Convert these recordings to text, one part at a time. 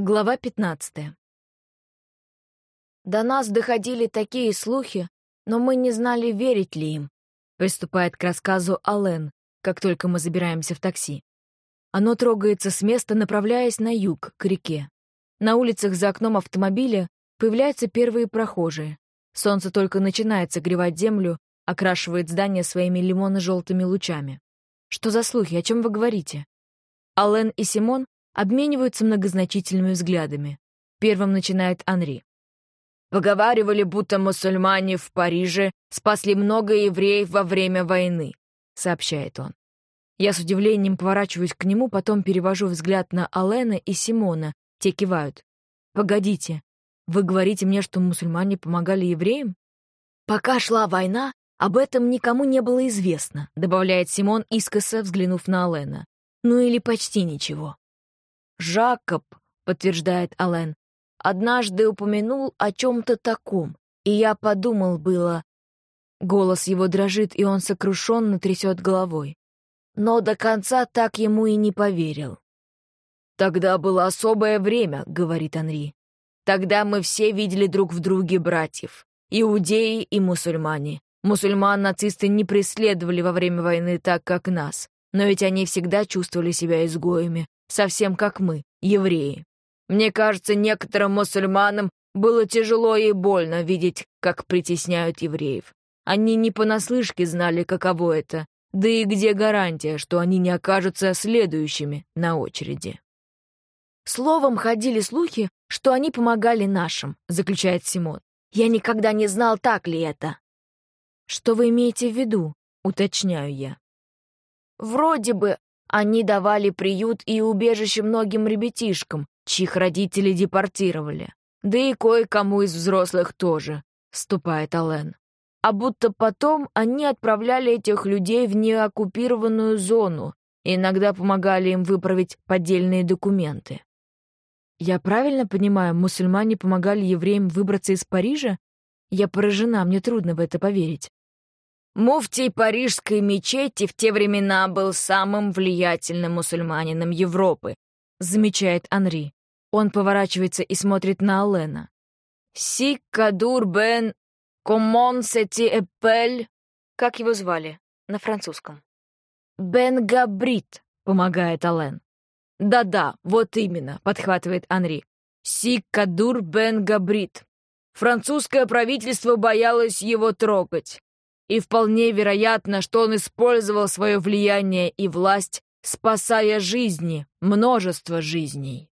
Глава 15. До нас доходили такие слухи, но мы не знали, верить ли им. Приступает к рассказу Ален, как только мы забираемся в такси. Оно трогается с места, направляясь на юг, к реке. На улицах за окном автомобиля появляются первые прохожие. Солнце только начинает согревать землю, окрашивает здание своими лимонно-желтыми лучами. Что за слухи, о чем вы говорите? Ален и Симон обмениваются многозначительными взглядами. Первым начинает Анри. «Поговаривали, будто мусульмане в Париже спасли много евреев во время войны», — сообщает он. Я с удивлением поворачиваюсь к нему, потом перевожу взгляд на Алена и Симона. Те кивают. «Погодите, вы говорите мне, что мусульмане помогали евреям?» «Пока шла война, об этом никому не было известно», — добавляет Симон, искоса взглянув на Алена. «Ну или почти ничего». «Жакоб», — подтверждает Ален, — «однажды упомянул о чем-то таком, и я подумал было...» Голос его дрожит, и он сокрушенно трясет головой. Но до конца так ему и не поверил. «Тогда было особое время», — говорит Анри. «Тогда мы все видели друг в друге братьев, иудеи и мусульмане. Мусульман нацисты не преследовали во время войны так, как нас, но ведь они всегда чувствовали себя изгоями, совсем как мы, евреи. Мне кажется, некоторым мусульманам было тяжело и больно видеть, как притесняют евреев. Они не понаслышке знали, каково это, да и где гарантия, что они не окажутся следующими на очереди. Словом, ходили слухи, что они помогали нашим, заключает Симон. Я никогда не знал, так ли это. Что вы имеете в виду, уточняю я. Вроде бы они давали приют и убежище многим ребятишкам, чьих родители депортировали. Да и кое-кому из взрослых тоже, вступает Ален. А будто потом они отправляли этих людей в неоккупированную зону иногда помогали им выправить поддельные документы. Я правильно понимаю, мусульмане помогали евреям выбраться из Парижа? Я поражена, мне трудно в это поверить. Муфтий парижской мечети в те времена был самым влиятельным мусульманином Европы, замечает Анри. Он поворачивается и смотрит на Алена. «Си Кадур бен Комон сети эпель...» Как его звали? На французском. «Бен Габрит», — помогает Ален. «Да-да, вот именно», — подхватывает Анри. «Си Кадур бен Габрит». Французское правительство боялось его трогать и вполне вероятно, что он использовал свое влияние и власть, спасая жизни, множество жизней.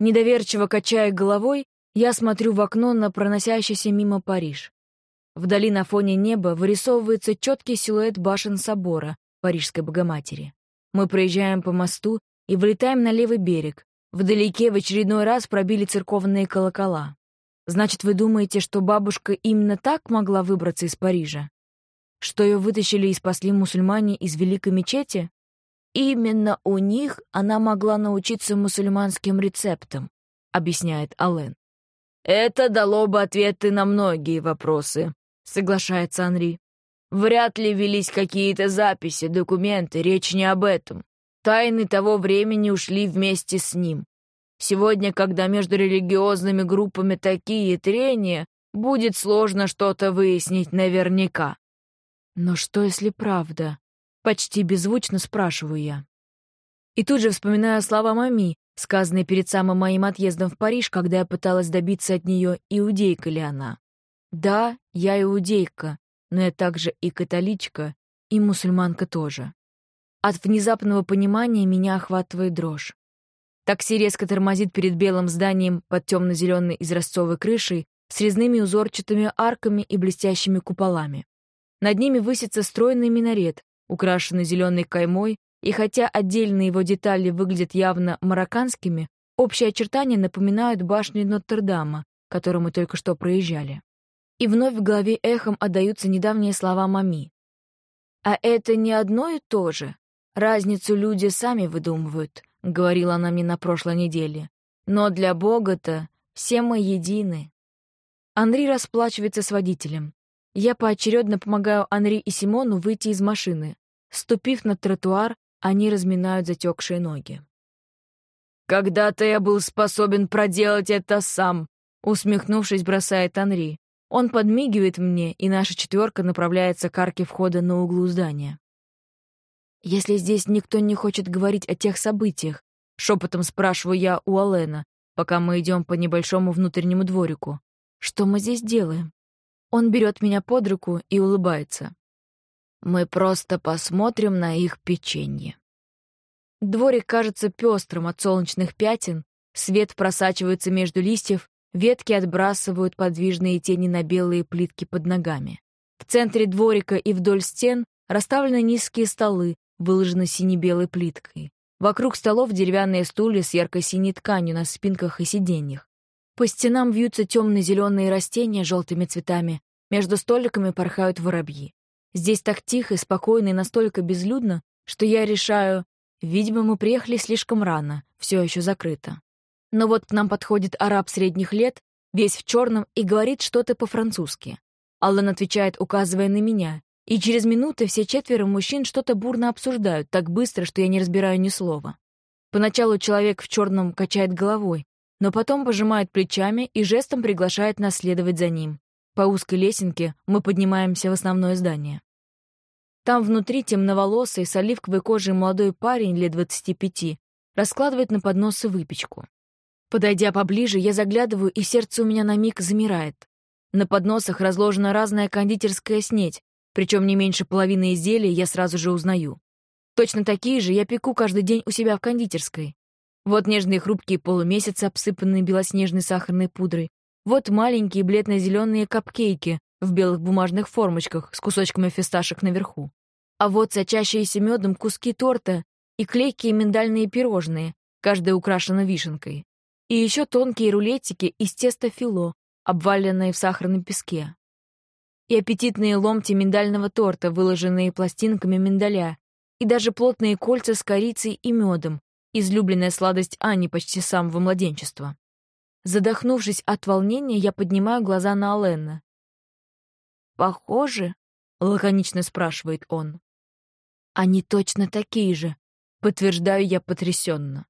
Недоверчиво качая головой, я смотрю в окно на проносящийся мимо Париж. Вдали на фоне неба вырисовывается четкий силуэт башен собора Парижской Богоматери. Мы проезжаем по мосту и вылетаем на левый берег. Вдалеке в очередной раз пробили церковные колокола. Значит, вы думаете, что бабушка именно так могла выбраться из Парижа? Что ее вытащили и спасли мусульмане из Великой мечети? Именно у них она могла научиться мусульманским рецептам, объясняет Ален. Это дало бы ответы на многие вопросы, соглашается Анри. Вряд ли велись какие-то записи, документы, речь не об этом. Тайны того времени ушли вместе с ним. Сегодня, когда между религиозными группами такие трения, будет сложно что-то выяснить наверняка. Но что, если правда? Почти беззвучно спрашиваю я. И тут же вспоминаю слова мами, сказанные перед самым моим отъездом в Париж, когда я пыталась добиться от нее, иудейка ли она. Да, я иудейка, но я также и католичка, и мусульманка тоже. От внезапного понимания меня охватывает дрожь. Такси резко тормозит перед белым зданием под темно-зеленой изразцовой крышей с резными узорчатыми арками и блестящими куполами. Над ними высится стройный минарет, украшенный зеленой каймой, и хотя отдельные его детали выглядят явно марокканскими, общие очертания напоминают башню Нотр-Дама, которую мы только что проезжали. И вновь в голове эхом отдаются недавние слова Мами. «А это не одно и то же. Разницу люди сами выдумывают», — говорила она мне на прошлой неделе. «Но для Бога-то все мы едины». Андрей расплачивается с водителем. Я поочередно помогаю Анри и Симону выйти из машины. Ступив на тротуар, они разминают затекшие ноги. «Когда-то я был способен проделать это сам», — усмехнувшись, бросает Анри. Он подмигивает мне, и наша четверка направляется к арке входа на углу здания. «Если здесь никто не хочет говорить о тех событиях», — шепотом спрашиваю я у Алена, пока мы идем по небольшому внутреннему дворику. «Что мы здесь делаем?» Он берет меня под руку и улыбается. «Мы просто посмотрим на их печенье». Дворик кажется пестрым от солнечных пятен, свет просачивается между листьев, ветки отбрасывают подвижные тени на белые плитки под ногами. В центре дворика и вдоль стен расставлены низкие столы, выложены сине-белой плиткой. Вокруг столов деревянные стулья с ярко-синей тканью на спинках и сиденьях. По стенам вьются темно-зеленые растения с желтыми цветами, между столиками порхают воробьи. Здесь так тихо спокойно и настолько безлюдно, что я решаю, видимо, мы приехали слишком рано, все еще закрыто. Но вот к нам подходит араб средних лет, весь в черном, и говорит что-то по-французски. Аллан отвечает, указывая на меня, и через минуты все четверо мужчин что-то бурно обсуждают, так быстро, что я не разбираю ни слова. Поначалу человек в черном качает головой, но потом пожимает плечами и жестом приглашает нас следовать за ним. По узкой лесенке мы поднимаемся в основное здание. Там внутри темноволосый, с оливковой кожей молодой парень лет 25 раскладывает на подносы выпечку. Подойдя поближе, я заглядываю, и сердце у меня на миг замирает. На подносах разложена разная кондитерская снеть, причем не меньше половины изделий я сразу же узнаю. Точно такие же я пеку каждый день у себя в кондитерской. Вот нежные хрупкие полумесяцы, обсыпанные белоснежной сахарной пудрой. Вот маленькие бледно-зеленые капкейки в белых бумажных формочках с кусочками фисташек наверху. А вот сочащиеся медом куски торта и клейкие миндальные пирожные, каждая украшена вишенкой. И еще тонкие рулетики из теста фило, обваленные в сахарном песке и аппетитные ломти миндального торта, выложенные пластинками миндаля, и даже плотные кольца с корицей и медом, излюбленная сладость Ани почти с самого младенчества. Задохнувшись от волнения, я поднимаю глаза на Аленна. «Похоже?» — лаконично спрашивает он. «Они точно такие же», — подтверждаю я потрясенно.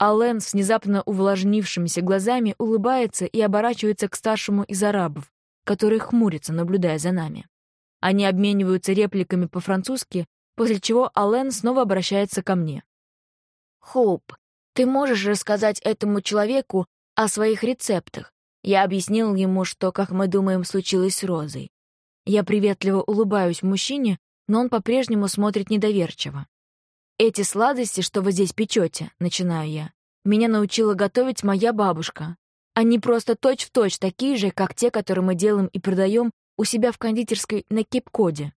Ален с внезапно увлажнившимися глазами улыбается и оборачивается к старшему из арабов, который хмурится, наблюдая за нами. Они обмениваются репликами по-французски, после чего Ален снова обращается ко мне. «Хоуп, ты можешь рассказать этому человеку о своих рецептах?» Я объяснил ему, что, как мы думаем, случилось с Розой. Я приветливо улыбаюсь мужчине, но он по-прежнему смотрит недоверчиво. «Эти сладости, что вы здесь печете, начинаю я, меня научила готовить моя бабушка, они просто точь-в-точь точь такие же, как те, которые мы делаем и продаем у себя в кондитерской на Кип-Коде.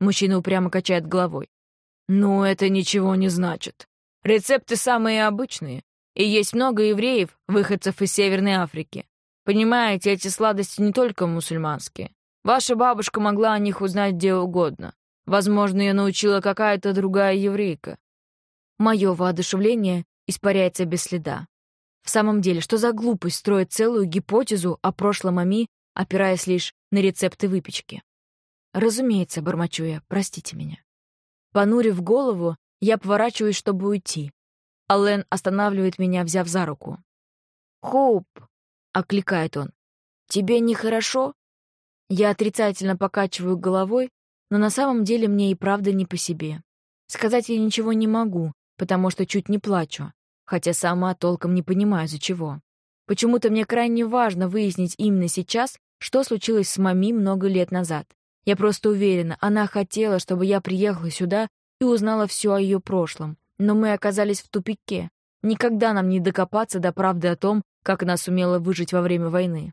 Мужчина упрямо качает головой. «Ну, это ничего не значит. Рецепты самые обычные, и есть много евреев, выходцев из Северной Африки. Понимаете, эти сладости не только мусульманские. Ваша бабушка могла о них узнать где угодно. Возможно, ее научила какая-то другая еврейка». Мое воодушевление испаряется без следа. В самом деле, что за глупость строить целую гипотезу о прошлом Ами, опираясь лишь на рецепты выпечки? Разумеется, бормочу я, простите меня. Понурив голову, я поворачиваюсь, чтобы уйти. Аллен останавливает меня, взяв за руку. «Хоуп!» — окликает он. «Тебе нехорошо?» Я отрицательно покачиваю головой, но на самом деле мне и правда не по себе. Сказать я ничего не могу, потому что чуть не плачу, хотя сама толком не понимаю, за чего. Почему-то мне крайне важно выяснить именно сейчас, что случилось с Мами много лет назад. Я просто уверена, она хотела, чтобы я приехала сюда и узнала все о ее прошлом. Но мы оказались в тупике. Никогда нам не докопаться до правды о том, как она сумела выжить во время войны.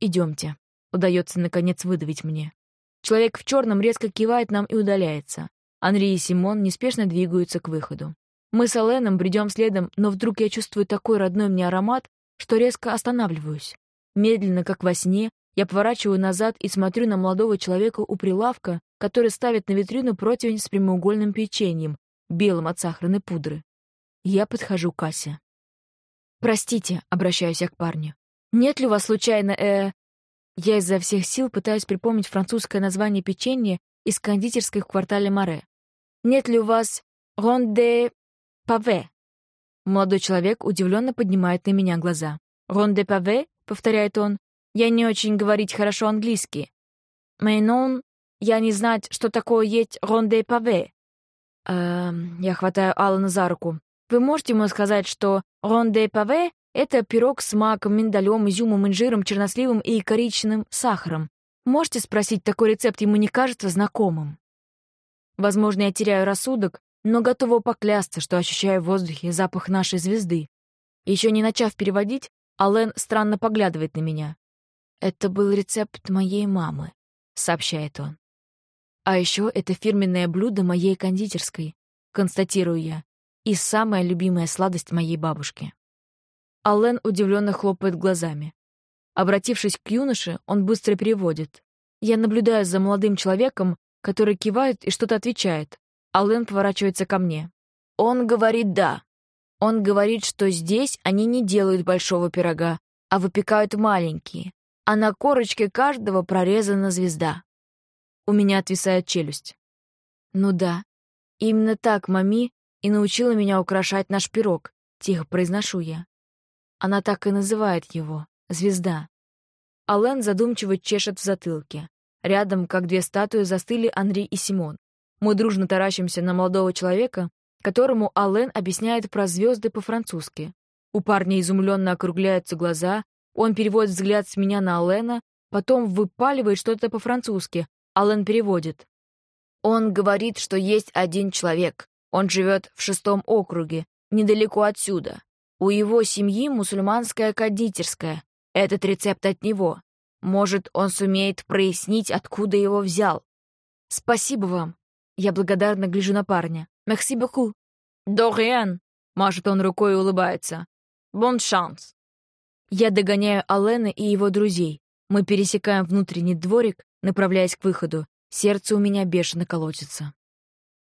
«Идемте», — удается наконец выдавить мне. Человек в черном резко кивает нам и удаляется. Анри и Симон неспешно двигаются к выходу. Мы с Оленом бредем следом, но вдруг я чувствую такой родной мне аромат, что резко останавливаюсь. Медленно, как во сне, я поворачиваю назад и смотрю на молодого человека у прилавка, который ставит на витрину противень с прямоугольным печеньем, белым от сахарной пудры. Я подхожу к кассе. «Простите», — обращаюсь я к парню. «Нет ли у вас случайно, э...» Я изо всех сил пытаюсь припомнить французское название печенья из кондитерской в квартале Море. «Нет ли у вас ронде паве. Молодой человек удивленно поднимает на меня глаза. «Рон де паве?» — повторяет он. «Я не очень говорить хорошо английский. Мейнон, я не знать, что такое есть рон де паве». Эм, я хватаю Алана за руку. «Вы можете ему сказать, что рон де паве — это пирог с маком, миндалем, изюмом, инжиром, черносливом и коричневым сахаром? Можете спросить, такой рецепт ему не кажется знакомым?» Возможно, я теряю рассудок, но готова поклясться, что ощущаю в воздухе запах нашей звезды. Еще не начав переводить, Ален странно поглядывает на меня. «Это был рецепт моей мамы», — сообщает он. «А еще это фирменное блюдо моей кондитерской», — констатирую я, «и самая любимая сладость моей бабушки». Ален удивленно хлопает глазами. Обратившись к юноше, он быстро переводит. Я наблюдаю за молодым человеком, который кивает и что-то отвечает. Аллен поворачивается ко мне. Он говорит «да». Он говорит, что здесь они не делают большого пирога, а выпекают маленькие, а на корочке каждого прорезана звезда. У меня отвисает челюсть. Ну да, именно так мами и научила меня украшать наш пирог, тихо произношу я. Она так и называет его — звезда. Ален задумчиво чешет в затылке. Рядом, как две статуи, застыли Анри и Симон. Мы дружно таращимся на молодого человека, которому Ален объясняет про звезды по-французски. У парня изумленно округляются глаза, он переводит взгляд с меня на Алена, потом выпаливает что-то по-французски. Ален переводит. Он говорит, что есть один человек. Он живет в шестом округе, недалеко отсюда. У его семьи мусульманская кондитерская. Этот рецепт от него. Может, он сумеет прояснить, откуда его взял. Спасибо вам. Я благодарно гляжу на парня. Merci beaucoup. Дориан. Машет он рукой и улыбается. Бон шанс. Я догоняю Алена и его друзей. Мы пересекаем внутренний дворик, направляясь к выходу. Сердце у меня бешено колотится.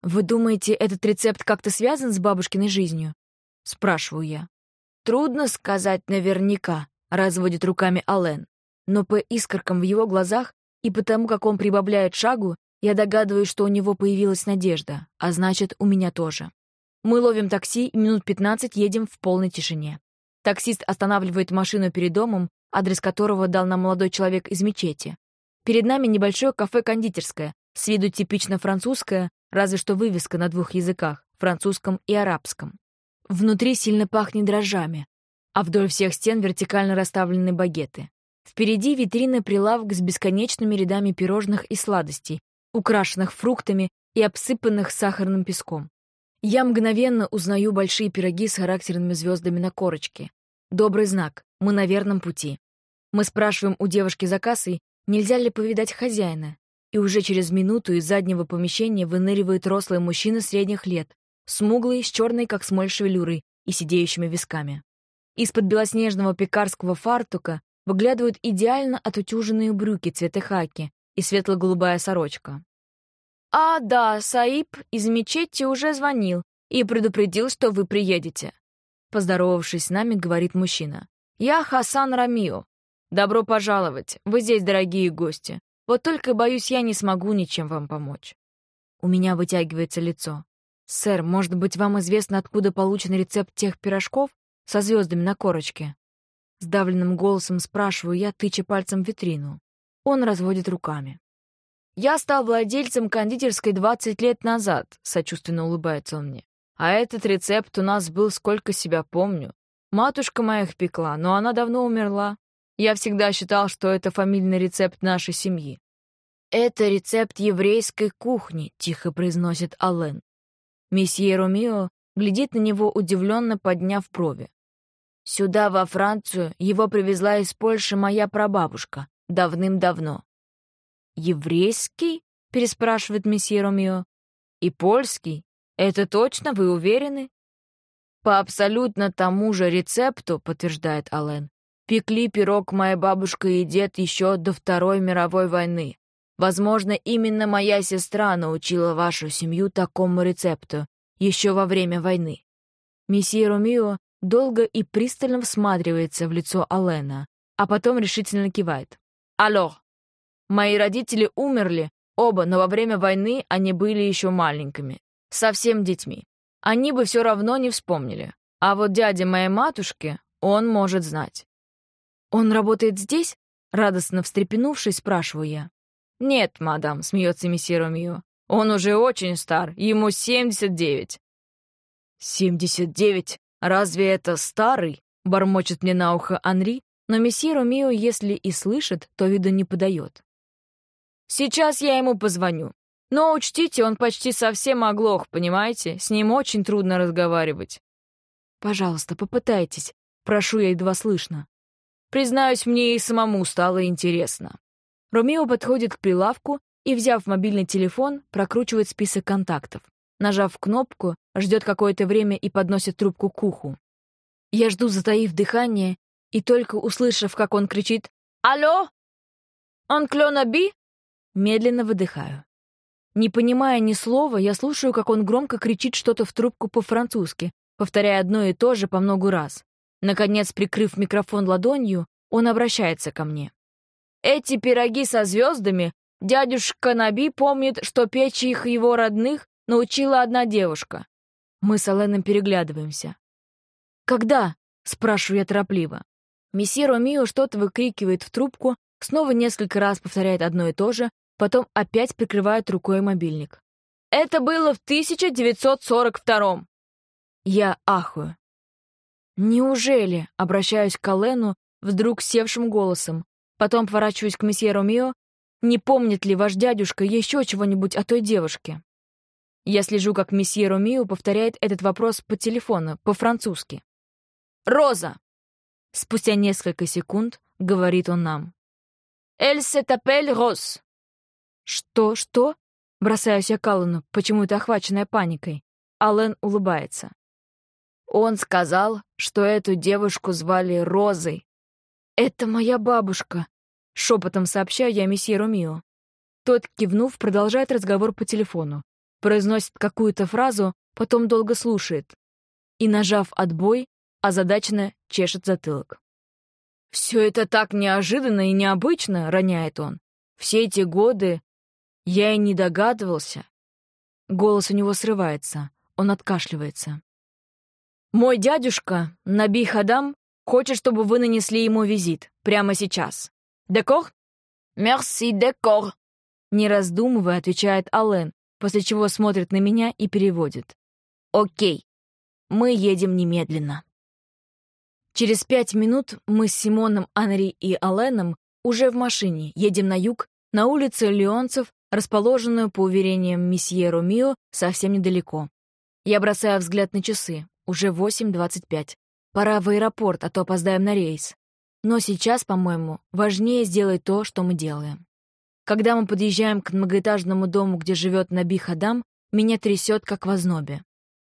«Вы думаете, этот рецепт как-то связан с бабушкиной жизнью?» — спрашиваю я. «Трудно сказать наверняка», — разводит руками Ален но по искоркам в его глазах и потому, как он прибавляет шагу, я догадываюсь, что у него появилась надежда, а значит, у меня тоже. Мы ловим такси и минут 15 едем в полной тишине. Таксист останавливает машину перед домом, адрес которого дал нам молодой человек из мечети. Перед нами небольшое кафе-кондитерское, с виду типично французское, разве что вывеска на двух языках — французском и арабском. Внутри сильно пахнет дрожжами, а вдоль всех стен вертикально расставлены багеты. Впереди витрина прилавок с бесконечными рядами пирожных и сладостей, украшенных фруктами и обсыпанных сахарным песком. Я мгновенно узнаю большие пироги с характерными звездами на корочке. Добрый знак, мы на верном пути. Мы спрашиваем у девушки за кассой, нельзя ли повидать хозяина, и уже через минуту из заднего помещения выныривает рослый мужчина средних лет, смуглый, с черной, как смоль шевелюрой и сидеющими висками. Из-под белоснежного пекарского фартука выглядывают идеально отутюженные брюки цвета хаки и светло-голубая сорочка. «А, да, Саиб из мечети уже звонил и предупредил, что вы приедете», поздоровавшись с нами, говорит мужчина. «Я Хасан Рамио. Добро пожаловать, вы здесь, дорогие гости. Вот только, боюсь, я не смогу ничем вам помочь». У меня вытягивается лицо. «Сэр, может быть, вам известно, откуда получен рецепт тех пирожков со звездами на корочке?» Сдавленным голосом спрашиваю я, тыча пальцем в витрину. Он разводит руками. «Я стал владельцем кондитерской 20 лет назад», — сочувственно улыбается он мне. «А этот рецепт у нас был, сколько себя помню. Матушка моя их пекла, но она давно умерла. Я всегда считал, что это фамильный рецепт нашей семьи». «Это рецепт еврейской кухни», — тихо произносит Аллен. Месье Ромео глядит на него, удивленно подняв брови. Сюда, во Францию, его привезла из Польши моя прабабушка. Давным-давно. «Еврейский?» — переспрашивает месье Ромео. «И польский? Это точно, вы уверены?» «По абсолютно тому же рецепту», — подтверждает Ален, «пекли пирог моя бабушка и дед еще до Второй мировой войны. Возможно, именно моя сестра научила вашу семью такому рецепту еще во время войны». Месье Ромео долго и пристально всматривается в лицо Алена, а потом решительно кивает. «Алло! Мои родители умерли, оба, но во время войны они были еще маленькими, совсем детьми. Они бы все равно не вспомнили. А вот дядя моей матушки, он может знать. «Он работает здесь?» — радостно встрепенувшись, спрашиваю я. «Нет, мадам», — смеется месье Ромео. «Он уже очень стар, ему 79». «79? Разве это старый?» — бормочет мне на ухо Анри, но месье Ромео, если и слышит, то виду не подает. «Сейчас я ему позвоню. Но учтите, он почти совсем оглох, понимаете? С ним очень трудно разговаривать». «Пожалуйста, попытайтесь», — прошу я едва слышно. Признаюсь, мне и самому стало интересно. Ромео подходит к прилавку и, взяв мобильный телефон, прокручивает список контактов. Нажав кнопку, ждет какое-то время и подносит трубку к уху. Я жду, затаив дыхание, и только услышав, как он кричит «Алло! Анклёна Би?» медленно выдыхаю. Не понимая ни слова, я слушаю, как он громко кричит что-то в трубку по-французски, повторяя одно и то же по многу раз. Наконец, прикрыв микрофон ладонью, он обращается ко мне. «Эти пироги со звездами дядюшка Наби помнит, что печь их его родных научила одна девушка». Мы с Аленом переглядываемся. «Когда?» — спрашиваю я торопливо. Месье Ромио что-то выкрикивает в трубку, снова несколько раз повторяет одно и то же, потом опять прикрывает рукой мобильник. «Это было в 1942-м». Я ахую. «Неужели?» — обращаюсь к Алену вдруг севшим голосом. Потом поворачиваюсь к месье Ромео. «Не помнит ли ваш дядюшка еще чего-нибудь о той девушке?» Я слежу, как месье Ромео повторяет этот вопрос по телефону, по-французски. «Роза!» Спустя несколько секунд говорит он нам. «Elle s'appelle Rose». «Что, что?» Бросаюсь я к Аллену, почему-то охваченная паникой. Аллен улыбается. Он сказал, что эту девушку звали Розой. «Это моя бабушка», — шепотом сообщаю я месье Ромио. Тот, кивнув, продолжает разговор по телефону, произносит какую-то фразу, потом долго слушает. И, нажав «отбой», озадаченно чешет затылок. «Все это так неожиданно и необычно», — роняет он. «Все эти годы я и не догадывался». Голос у него срывается, он откашливается. Мой дядюшка, Наби Хадам, хочет, чтобы вы нанесли ему визит. Прямо сейчас. Декор? Мерси, декор. Не раздумывая, отвечает Аллен, после чего смотрит на меня и переводит. Окей. Мы едем немедленно. Через пять минут мы с Симоном, Анри и Алленом уже в машине, едем на юг, на улицу Леонцев, расположенную, по уверениям месье Ромио, совсем недалеко. Я бросаю взгляд на часы. Уже 8.25. Пора в аэропорт, а то опоздаем на рейс. Но сейчас, по-моему, важнее сделать то, что мы делаем. Когда мы подъезжаем к многоэтажному дому, где живет Наби Хадам, меня трясет, как в ознобе.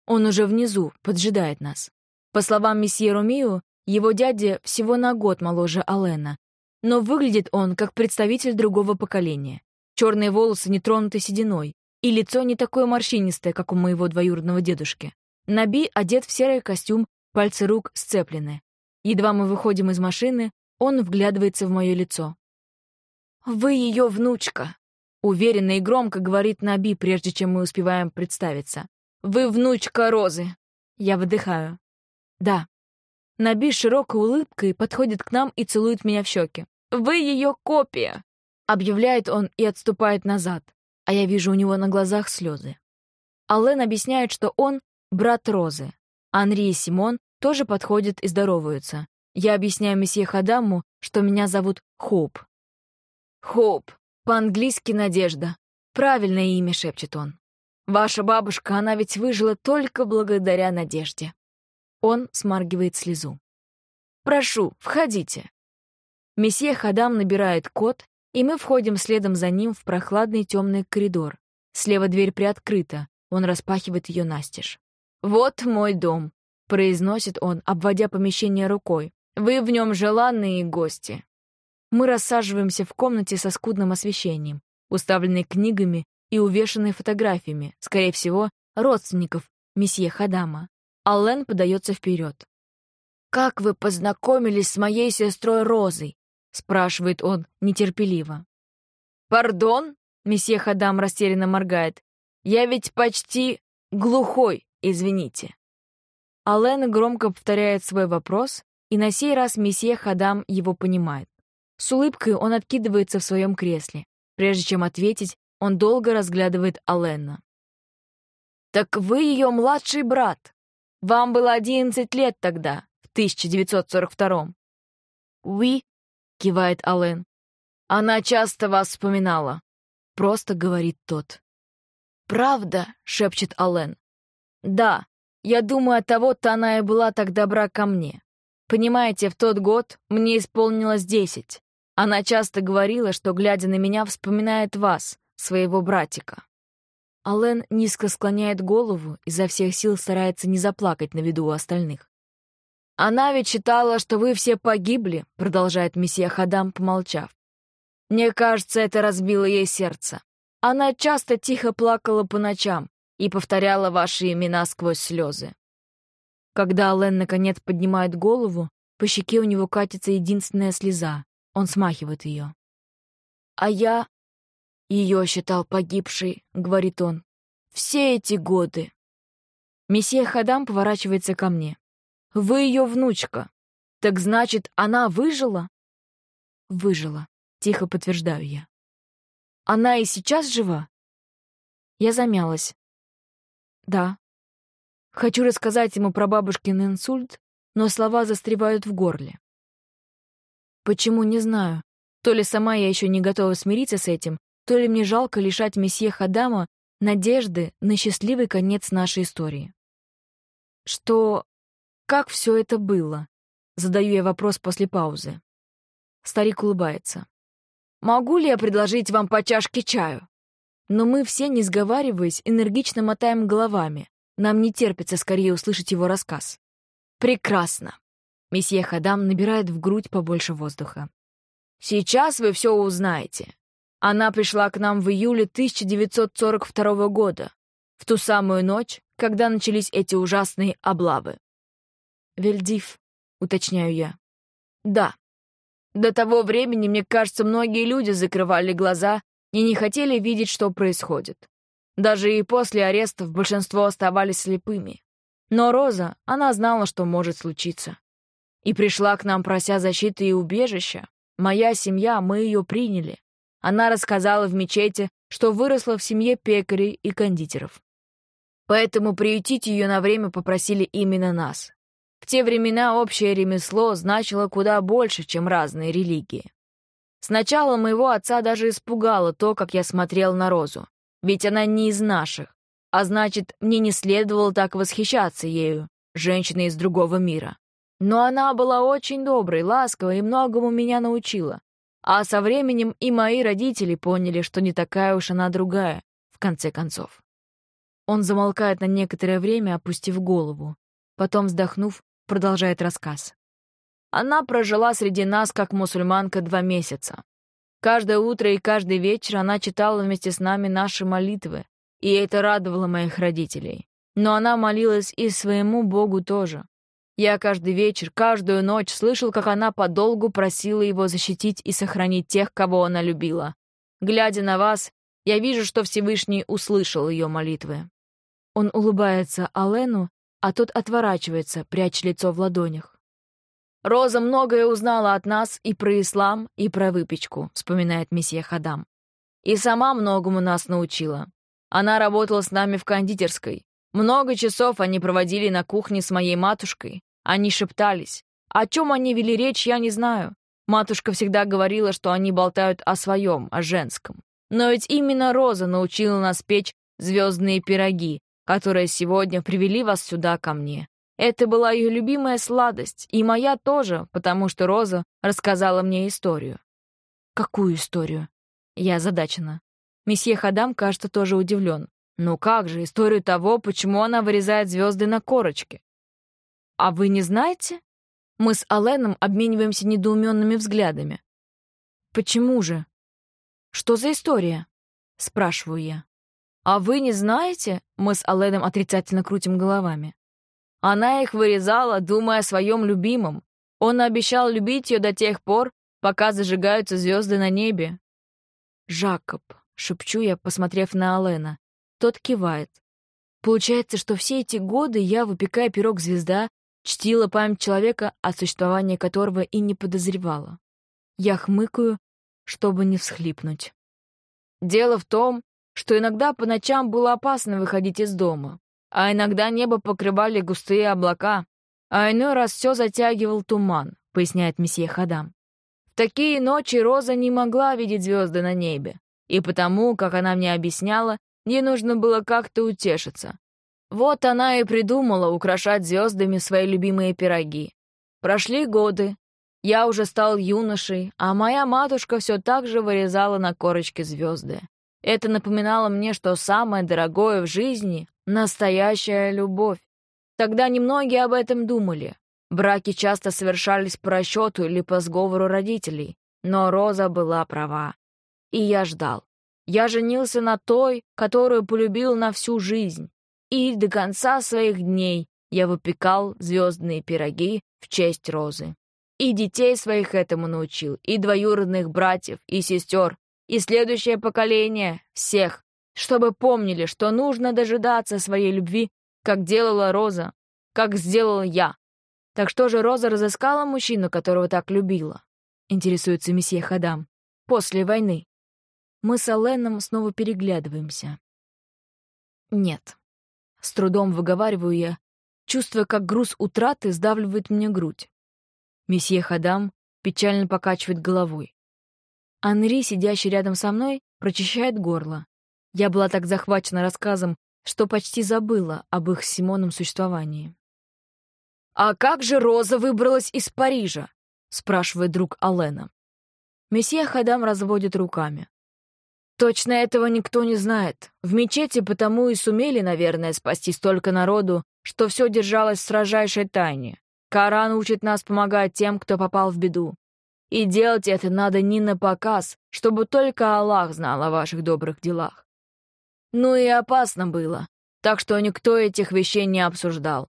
Он уже внизу, поджидает нас. По словам месье Ромио, его дядя всего на год моложе Алена, но выглядит он как представитель другого поколения. Черные волосы не тронуты сединой, и лицо не такое морщинистое, как у моего двоюродного дедушки. Наби одет в серый костюм, пальцы рук сцеплены. Едва мы выходим из машины, он вглядывается в мое лицо. «Вы ее внучка», — уверенно и громко говорит Наби, прежде чем мы успеваем представиться. «Вы внучка Розы». Я выдыхаю. «Да». Наби широкой улыбкой подходит к нам и целует меня в щеки. «Вы ее копия», — объявляет он и отступает назад, а я вижу у него на глазах слезы. Аллен объясняет, что он брат Розы. Анри и Симон тоже подходят и здороваются. Я объясняю месье Хадаму, что меня зовут Хоуп. «Хоуп, по-английски «надежда». Правильное имя, шепчет он. Ваша бабушка, она ведь выжила только благодаря надежде. Он смаргивает слезу. «Прошу, входите». Месье Хадам набирает код, и мы входим следом за ним в прохладный темный коридор. Слева дверь приоткрыта, он распахивает ее настежь. «Вот мой дом», — произносит он, обводя помещение рукой. «Вы в нем желанные гости». Мы рассаживаемся в комнате со скудным освещением, уставленной книгами и увешанной фотографиями, скорее всего, родственников месье Хадама. Аллен подается вперед. «Как вы познакомились с моей сестрой Розой?» — спрашивает он нетерпеливо. «Пардон?» — месье Хадам растерянно моргает. «Я ведь почти глухой». Извините. Ален громко повторяет свой вопрос, и на сей раз месье Хадам его понимает. С улыбкой он откидывается в своем кресле. Прежде чем ответить, он долго разглядывает Аленна. «Так вы ее младший брат. Вам было 11 лет тогда, в 1942-м». «Уи», — кивает Ален. «Она часто вас вспоминала», — просто говорит тот. «Правда?» — шепчет Ален. «Да, я думаю, от того-то она и была так добра ко мне. Понимаете, в тот год мне исполнилось десять. Она часто говорила, что, глядя на меня, вспоминает вас, своего братика». Ален низко склоняет голову, изо всех сил старается не заплакать на виду у остальных. «Она ведь считала, что вы все погибли», — продолжает месье Хадам, помолчав. «Мне кажется, это разбило ей сердце. Она часто тихо плакала по ночам и повторяла ваши имена сквозь слезы. Когда Ален наконец поднимает голову, по щеке у него катится единственная слеза. Он смахивает ее. «А я ее считал погибшей», — говорит он. «Все эти годы». Месье Хадам поворачивается ко мне. «Вы ее внучка. Так значит, она выжила?» «Выжила», — тихо подтверждаю я. Она и сейчас жива? Я замялась. Да. Хочу рассказать ему про бабушкин инсульт, но слова застревают в горле. Почему, не знаю. То ли сама я еще не готова смириться с этим, то ли мне жалко лишать месье Хадама надежды на счастливый конец нашей истории. Что... Как все это было? Задаю я вопрос после паузы. Старик улыбается. Могу ли я предложить вам по чашке чаю?» Но мы все, не сговариваясь, энергично мотаем головами. Нам не терпится скорее услышать его рассказ. «Прекрасно!» Месье Хадам набирает в грудь побольше воздуха. «Сейчас вы все узнаете. Она пришла к нам в июле 1942 года, в ту самую ночь, когда начались эти ужасные облавы». «Вельдив», — уточняю я. «Да», до того времени, мне кажется, многие люди закрывали глаза и не хотели видеть, что происходит. Даже и после арестов большинство оставались слепыми. Но Роза, она знала, что может случиться. И пришла к нам, прося защиты и убежища. Моя семья, мы ее приняли. Она рассказала в мечети, что выросла в семье пекарей и кондитеров. Поэтому приютить ее на время попросили именно нас. В те времена общее ремесло значило куда больше, чем разные религии. Сначала моего отца даже испугало то, как я смотрел на Розу. Ведь она не из наших, а значит, мне не следовало так восхищаться ею, женщиной из другого мира. Но она была очень доброй, ласковой и многому меня научила. А со временем и мои родители поняли, что не такая уж она другая, в конце концов. Он замолкает на некоторое время, опустив голову. Потом, вздохнув, продолжает рассказ. Она прожила среди нас как мусульманка два месяца. Каждое утро и каждый вечер она читала вместе с нами наши молитвы, и это радовало моих родителей. Но она молилась и своему Богу тоже. Я каждый вечер, каждую ночь слышал, как она подолгу просила его защитить и сохранить тех, кого она любила. Глядя на вас, я вижу, что Всевышний услышал ее молитвы. Он улыбается Алену, а тот отворачивается, пряча лицо в ладонях. «Роза многое узнала от нас и про ислам, и про выпечку», — вспоминает месье Хадам. «И сама многому нас научила. Она работала с нами в кондитерской. Много часов они проводили на кухне с моей матушкой. Они шептались. О чем они вели речь, я не знаю. Матушка всегда говорила, что они болтают о своем, о женском. Но ведь именно Роза научила нас печь звездные пироги, которые сегодня привели вас сюда ко мне. Это была ее любимая сладость, и моя тоже, потому что Роза рассказала мне историю». «Какую историю?» Я озадачена. Месье Хадам, кажется, тоже удивлен. «Ну как же, историю того, почему она вырезает звезды на корочке?» «А вы не знаете?» Мы с Аленом обмениваемся недоуменными взглядами. «Почему же?» «Что за история?» — спрашиваю я. «А вы не знаете?» — мы с Аленом отрицательно крутим головами. Она их вырезала, думая о своем любимом. Он обещал любить ее до тех пор, пока зажигаются звезды на небе. «Жакоб», — шепчу я, посмотрев на Алена. Тот кивает. Получается, что все эти годы я, выпекая пирог «Звезда», чтила память человека, о существовании которого и не подозревала. Я хмыкаю, чтобы не всхлипнуть. Дело в том, что иногда по ночам было опасно выходить из дома, а иногда небо покрывали густые облака, а иной раз все затягивал туман, поясняет месье Хадам. В такие ночи Роза не могла видеть звезды на небе, и потому, как она мне объясняла, ей нужно было как-то утешиться. Вот она и придумала украшать звездами свои любимые пироги. Прошли годы, я уже стал юношей, а моя матушка все так же вырезала на корочке звезды. Это напоминало мне, что самое дорогое в жизни — настоящая любовь. Тогда немногие об этом думали. Браки часто совершались по расчету или по сговору родителей, но Роза была права. И я ждал. Я женился на той, которую полюбил на всю жизнь. И до конца своих дней я выпекал звездные пироги в честь Розы. И детей своих этому научил, и двоюродных братьев, и сестер, и следующее поколение, всех, чтобы помнили, что нужно дожидаться своей любви, как делала Роза, как сделал я. Так что же Роза разыскала мужчину, которого так любила? Интересуется месье Хадам. После войны. Мы с Алленом снова переглядываемся. Нет. С трудом выговариваю я, чувствуя, как груз утраты сдавливает мне грудь. Месье Хадам печально покачивает головой. Анри, сидящий рядом со мной, прочищает горло. Я была так захвачена рассказом, что почти забыла об их с Симоном существовании. «А как же Роза выбралась из Парижа?» — спрашивает друг Алена. Месье Хадам разводит руками. «Точно этого никто не знает. В мечети потому и сумели, наверное, спасти столько народу, что все держалось в строжайшей тайне. Коран учит нас помогать тем, кто попал в беду. И делать это надо не на показ, чтобы только Аллах знал о ваших добрых делах. Ну и опасно было, так что никто этих вещей не обсуждал.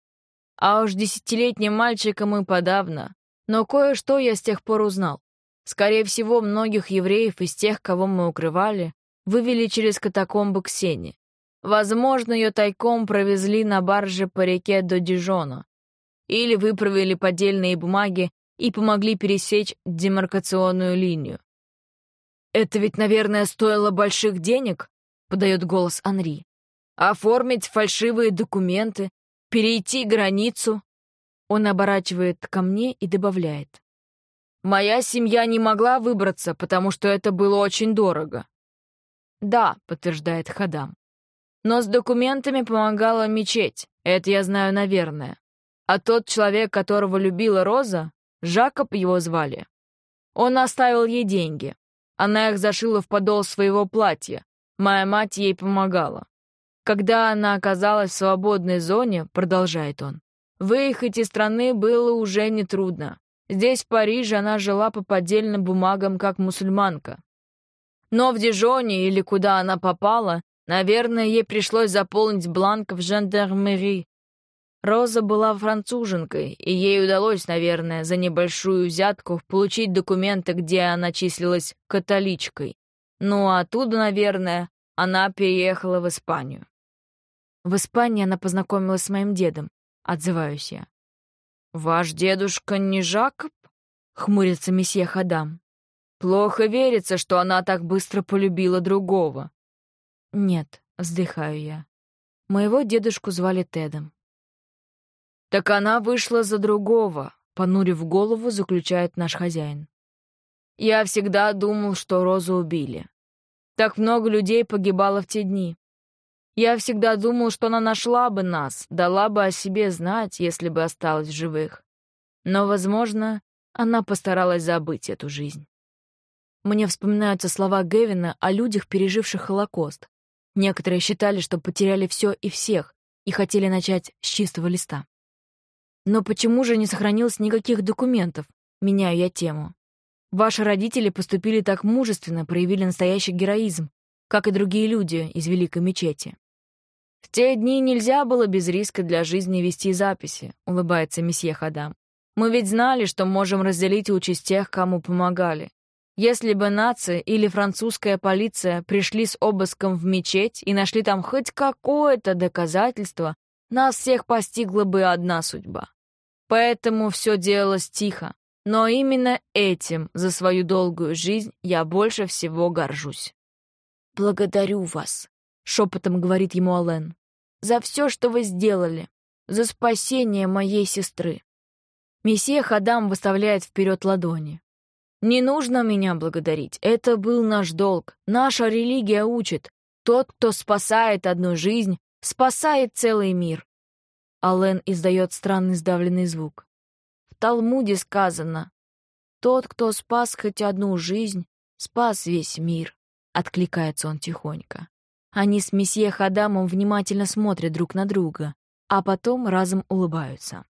А уж десятилетним мальчикам и подавно. Но кое-что я с тех пор узнал. Скорее всего, многих евреев из тех, кого мы укрывали, вывели через катакомбы к Сене. Возможно, ее тайком провезли на барже по реке до Дижона. Или выправили поддельные бумаги и помогли пересечь демаркационную линию. «Это ведь, наверное, стоило больших денег?» — подает голос Анри. «Оформить фальшивые документы, перейти границу». Он оборачивает ко мне и добавляет. «Моя семья не могла выбраться, потому что это было очень дорого». «Да», — подтверждает Хадам. «Но с документами помогала мечеть, это я знаю, наверное. А тот человек, которого любила Роза, Жакоб его звали. Он оставил ей деньги. Она их зашила в подол своего платья. Моя мать ей помогала. Когда она оказалась в свободной зоне, продолжает он, выехать из страны было уже нетрудно. Здесь, в Париже, она жила по поддельным бумагам, как мусульманка. Но в Дижоне или куда она попала, наверное, ей пришлось заполнить бланк в жандармерии, Роза была француженкой, и ей удалось, наверное, за небольшую взятку получить документы, где она числилась католичкой. Ну, а оттуда, наверное, она переехала в Испанию. В Испании она познакомилась с моим дедом, отзываюсь я. «Ваш дедушка не Жакоб?» — хмурится месье Хадам. «Плохо верится, что она так быстро полюбила другого». «Нет», — вздыхаю я. Моего дедушку звали Тедом. «Так она вышла за другого», — понурив голову, заключает наш хозяин. «Я всегда думал, что Розу убили. Так много людей погибало в те дни. Я всегда думал, что она нашла бы нас, дала бы о себе знать, если бы осталась в живых. Но, возможно, она постаралась забыть эту жизнь. Мне вспоминаются слова Гевина о людях, переживших Холокост. Некоторые считали, что потеряли все и всех, и хотели начать с чистого листа. Но почему же не сохранилось никаких документов? Меняю я тему. Ваши родители поступили так мужественно, проявили настоящий героизм, как и другие люди из Великой Мечети. «В те дни нельзя было без риска для жизни вести записи», — улыбается месье Хадам. «Мы ведь знали, что можем разделить участь тех, кому помогали. Если бы нация или французская полиция пришли с обыском в мечеть и нашли там хоть какое-то доказательство, нас всех постигла бы одна судьба. Поэтому все делалось тихо. Но именно этим за свою долгую жизнь я больше всего горжусь. «Благодарю вас», — шепотом говорит ему Ален, «за все, что вы сделали, за спасение моей сестры». Месье Хадам выставляет вперед ладони. «Не нужно меня благодарить. Это был наш долг. Наша религия учит. Тот, кто спасает одну жизнь, спасает целый мир». Ален издает странный сдавленный звук. В Талмуде сказано «Тот, кто спас хоть одну жизнь, спас весь мир», — откликается он тихонько. Они с месье Хадамом внимательно смотрят друг на друга, а потом разом улыбаются.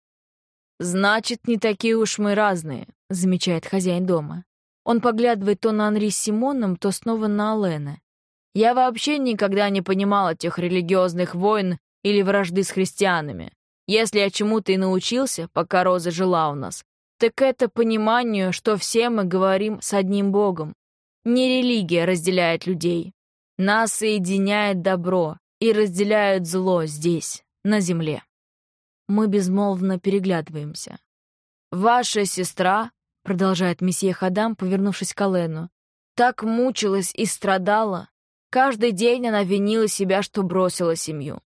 «Значит, не такие уж мы разные», — замечает хозяин дома. Он поглядывает то на Анри с Симоном, то снова на Алена. «Я вообще никогда не понимал этих религиозных войн или вражды с христианами. Если я чему-то и научился, пока Роза жила у нас, так это пониманию, что все мы говорим с одним Богом. Не религия разделяет людей. Нас соединяет добро и разделяют зло здесь, на земле. Мы безмолвно переглядываемся. «Ваша сестра», — продолжает месье Хадам, повернувшись к Алену, «так мучилась и страдала. Каждый день она винила себя, что бросила семью.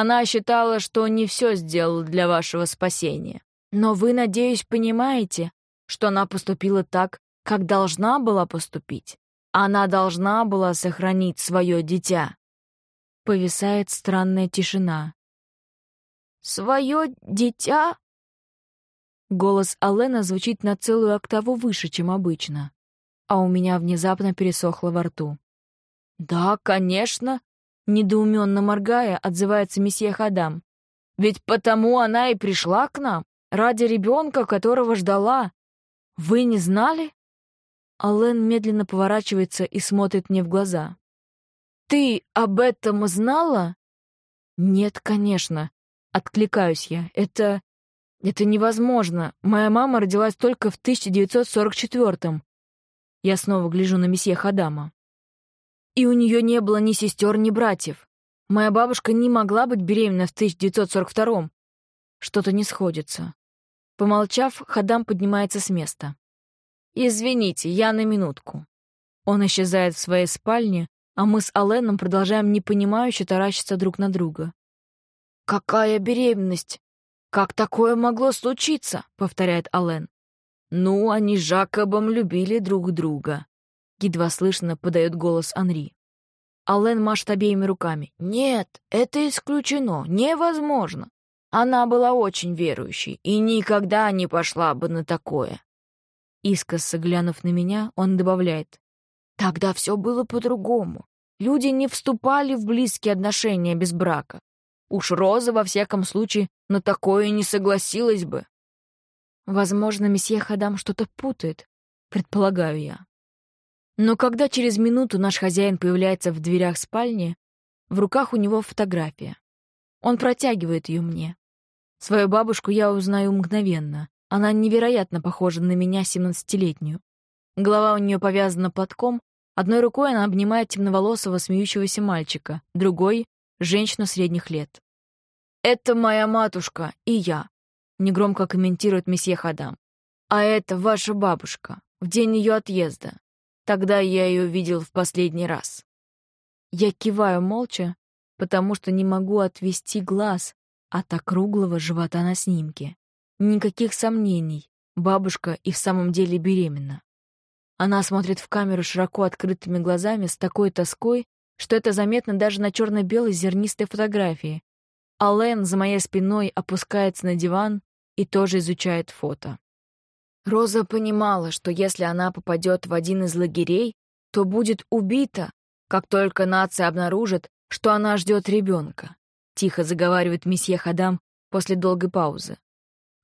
Она считала, что не все сделала для вашего спасения. Но вы, надеюсь, понимаете, что она поступила так, как должна была поступить. Она должна была сохранить свое дитя». Повисает странная тишина. «Свое дитя?» Голос Алена звучит на целую октаву выше, чем обычно, а у меня внезапно пересохло во рту. «Да, конечно», — недоуменно моргая, отзывается месье Хадам. «Ведь потому она и пришла к нам, ради ребенка, которого ждала. Вы не знали?» Ален медленно поворачивается и смотрит мне в глаза. «Ты об этом знала?» «Нет, конечно», Откликаюсь я. Это... это невозможно. Моя мама родилась только в 1944-м. Я снова гляжу на месье Хадама. И у нее не было ни сестер, ни братьев. Моя бабушка не могла быть беременна в 1942-м. Что-то не сходится. Помолчав, Хадам поднимается с места. «Извините, я на минутку». Он исчезает в своей спальне, а мы с Аленом продолжаем непонимающе таращиться друг на друга. «Какая беременность? Как такое могло случиться?» — повторяет Ален. «Ну, они с Жакобом любили друг друга», — едва слышно подает голос Анри. Ален машет обеими руками. «Нет, это исключено, невозможно. Она была очень верующей и никогда не пошла бы на такое». Искоса глянув на меня, он добавляет. «Тогда все было по-другому. Люди не вступали в близкие отношения без брака. Уж Роза, во всяком случае, на такое не согласилась бы. Возможно, месье Хадам что-то путает, предполагаю я. Но когда через минуту наш хозяин появляется в дверях спальни, в руках у него фотография. Он протягивает ее мне. Свою бабушку я узнаю мгновенно. Она невероятно похожа на меня, семнадцатилетнюю. Голова у нее повязана платком, одной рукой она обнимает темноволосого смеющегося мальчика, другой женщину средних лет. «Это моя матушка и я», — негромко комментирует месье Хадам. «А это ваша бабушка, в день ее отъезда. Тогда я ее видел в последний раз». Я киваю молча, потому что не могу отвести глаз от округлого живота на снимке. Никаких сомнений, бабушка и в самом деле беременна. Она смотрит в камеру широко открытыми глазами с такой тоской, что это заметно даже на черно-белой зернистой фотографии. Ален за моей спиной опускается на диван и тоже изучает фото. Роза понимала, что если она попадет в один из лагерей, то будет убита, как только нация обнаружит, что она ждет ребенка. Тихо заговаривает месье Хадам после долгой паузы.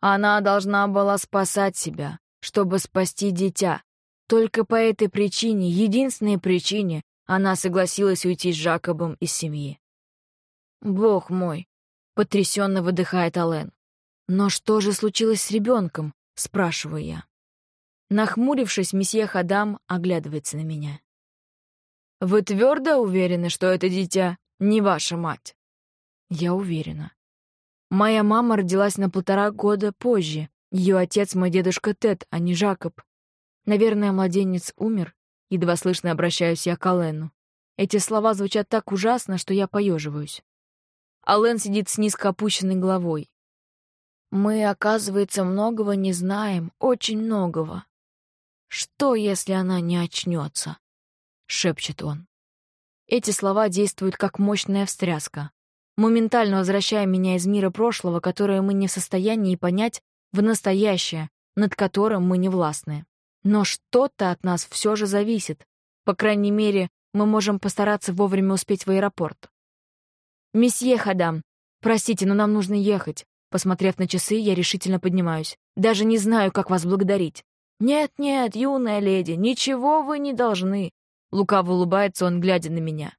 Она должна была спасать себя, чтобы спасти дитя. Только по этой причине, единственной причине, она согласилась уйти с Жакобом из семьи. «Бог мой!» — потрясенно выдыхает Ален. «Но что же случилось с ребенком?» — спрашиваю я. Нахмурившись, месье Хадам оглядывается на меня. «Вы твердо уверены, что это дитя не ваша мать?» «Я уверена. Моя мама родилась на полтора года позже. Ее отец мой дедушка Тед, а не Жакоб. Наверное, младенец умер. Едва слышно обращаюсь я к Алену. Эти слова звучат так ужасно, что я поеживаюсь. Ален сидит с низко опущенной головой. «Мы, оказывается, многого не знаем, очень многого. Что, если она не очнется?» — шепчет он. Эти слова действуют как мощная встряска, моментально возвращая меня из мира прошлого, которое мы не в состоянии понять, в настоящее, над которым мы не властны. Но что-то от нас все же зависит. По крайней мере, мы можем постараться вовремя успеть в аэропорт. «Месье Хадам, простите, но нам нужно ехать». Посмотрев на часы, я решительно поднимаюсь. Даже не знаю, как вас благодарить. «Нет-нет, юная леди, ничего вы не должны», — лукаво улыбается он, глядя на меня.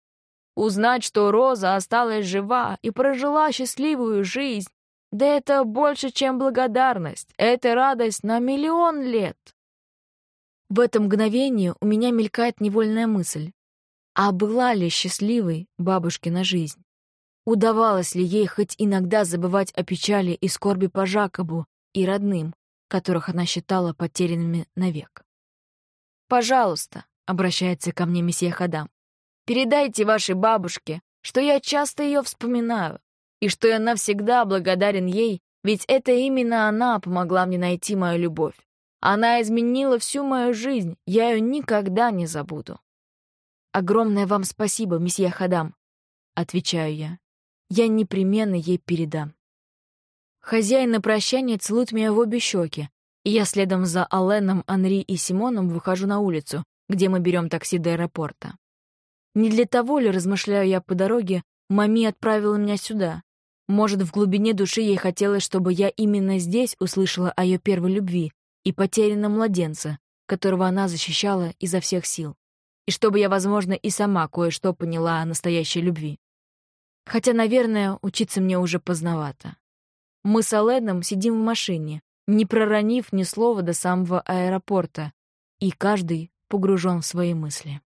«Узнать, что Роза осталась жива и прожила счастливую жизнь, да это больше, чем благодарность, это радость на миллион лет». В это мгновение у меня мелькает невольная мысль. А была ли счастливой бабушкина жизнь? Удавалось ли ей хоть иногда забывать о печали и скорби по Жакобу и родным, которых она считала потерянными навек? «Пожалуйста», — обращается ко мне месье Хадам, «передайте вашей бабушке, что я часто ее вспоминаю, и что я навсегда благодарен ей, ведь это именно она помогла мне найти мою любовь. Она изменила всю мою жизнь, я ее никогда не забуду. «Огромное вам спасибо, месье Хадам», — отвечаю я. «Я непременно ей передам». Хозяин на прощание целует меня в обе щеки, и я следом за Аленом, Анри и Симоном выхожу на улицу, где мы берем такси до аэропорта. Не для того ли, размышляю я по дороге, мами отправила меня сюда. Может, в глубине души ей хотелось, чтобы я именно здесь услышала о ее первой любви и потерянном младенце, которого она защищала изо всех сил и чтобы я, возможно, и сама кое-что поняла о настоящей любви. Хотя, наверное, учиться мне уже поздновато. Мы с Оленом сидим в машине, не проронив ни слова до самого аэропорта, и каждый погружен в свои мысли.